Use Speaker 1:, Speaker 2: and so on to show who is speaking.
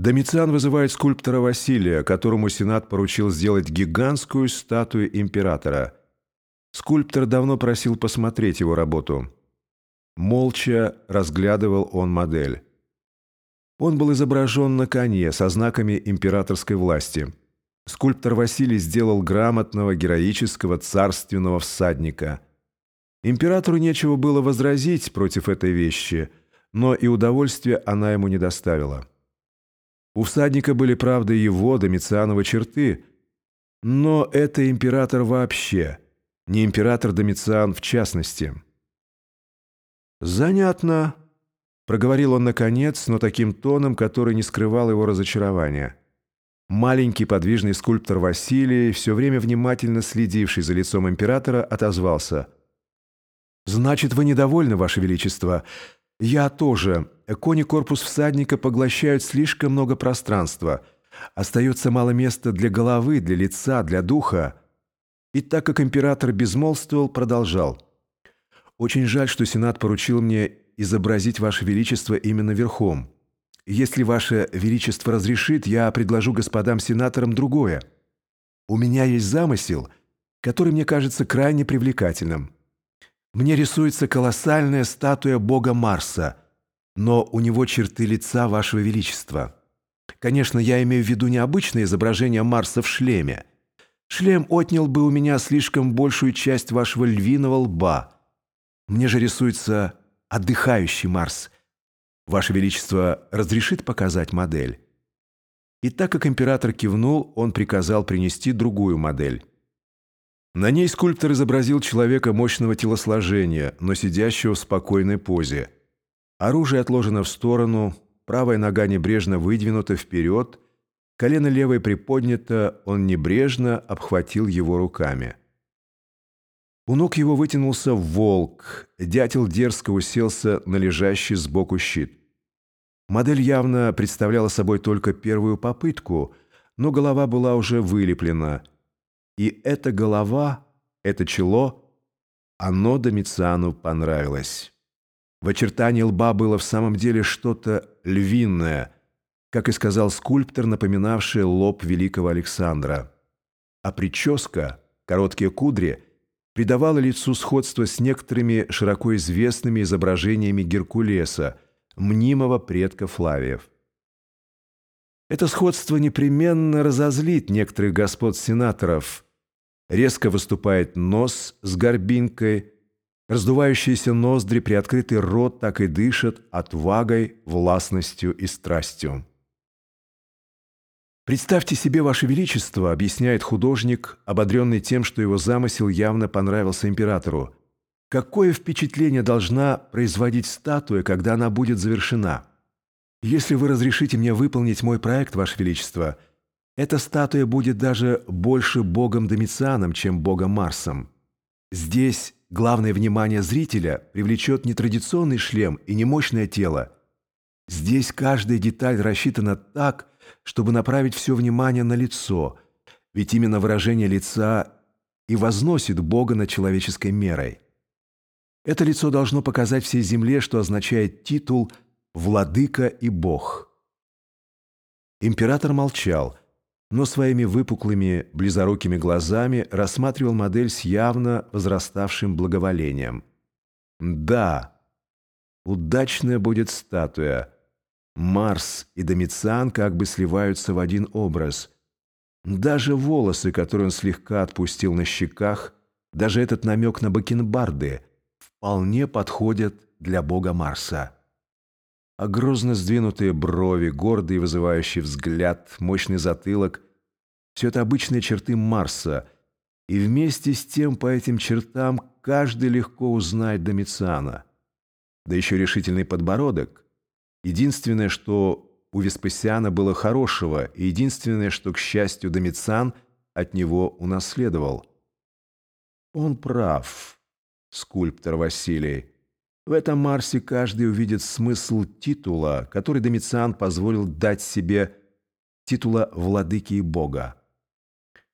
Speaker 1: Домициан вызывает скульптора Василия, которому Сенат поручил сделать гигантскую статую императора. Скульптор давно просил посмотреть его работу. Молча разглядывал он модель. Он был изображен на коне со знаками императорской власти. Скульптор Василий сделал грамотного, героического, царственного всадника. Императору нечего было возразить против этой вещи, но и удовольствия она ему не доставила. У всадника были, правда, его, Домициановы черты, но это император вообще, не император Домициан в частности. «Занятно», — проговорил он наконец, но таким тоном, который не скрывал его разочарования. Маленький подвижный скульптор Василий, все время внимательно следивший за лицом императора, отозвался. «Значит, вы недовольны, Ваше Величество?» «Я тоже. Кони корпус всадника поглощают слишком много пространства. Остается мало места для головы, для лица, для духа». И так как император безмолвствовал, продолжал. «Очень жаль, что Сенат поручил мне изобразить Ваше Величество именно верхом. Если Ваше Величество разрешит, я предложу господам сенаторам другое. У меня есть замысел, который мне кажется крайне привлекательным». Мне рисуется колоссальная статуя бога Марса, но у него черты лица вашего величества. Конечно, я имею в виду необычное изображение Марса в шлеме. Шлем отнял бы у меня слишком большую часть вашего львиного лба. Мне же рисуется отдыхающий Марс. Ваше Величество разрешит показать модель?» И так как император кивнул, он приказал принести другую модель. На ней скульптор изобразил человека мощного телосложения, но сидящего в спокойной позе. Оружие отложено в сторону, правая нога небрежно выдвинута вперед, колено левое приподнято, он небрежно обхватил его руками. У ног его вытянулся волк, дятел дерзко уселся на лежащий сбоку щит. Модель явно представляла собой только первую попытку, но голова была уже вылеплена – и эта голова, это чело, оно Домициану понравилось. В очертании лба было в самом деле что-то львиное, как и сказал скульптор, напоминавший лоб великого Александра. А прическа, короткие кудри, придавала лицу сходство с некоторыми широко известными изображениями Геркулеса, мнимого предка Флавиев. Это сходство непременно разозлит некоторых господ сенаторов – Резко выступает нос с горбинкой, раздувающиеся ноздри, приоткрытый рот так и дышат отвагой, властностью и страстью. «Представьте себе, Ваше Величество», — объясняет художник, ободренный тем, что его замысел явно понравился императору, «какое впечатление должна производить статуя, когда она будет завершена? Если вы разрешите мне выполнить мой проект, Ваше Величество — эта статуя будет даже больше богом Домицианом, чем богом Марсом. Здесь главное внимание зрителя привлечет не традиционный шлем и не мощное тело. Здесь каждая деталь рассчитана так, чтобы направить все внимание на лицо, ведь именно выражение лица и возносит Бога над человеческой мерой. Это лицо должно показать всей земле, что означает титул «Владыка и Бог». Император молчал – но своими выпуклыми, близорукими глазами рассматривал модель с явно возраставшим благоволением. «Да, удачная будет статуя. Марс и Домициан как бы сливаются в один образ. Даже волосы, которые он слегка отпустил на щеках, даже этот намек на бакенбарды вполне подходят для бога Марса» а грозно сдвинутые брови, гордый и вызывающий взгляд, мощный затылок – все это обычные черты Марса, и вместе с тем по этим чертам каждый легко узнает Домициана. Да еще решительный подбородок. Единственное, что у Веспасиана было хорошего, и единственное, что, к счастью, Домициан от него унаследовал. Он прав, скульптор Василий. В этом Марсе каждый увидит смысл титула, который Домициан позволил дать себе титула владыки и бога.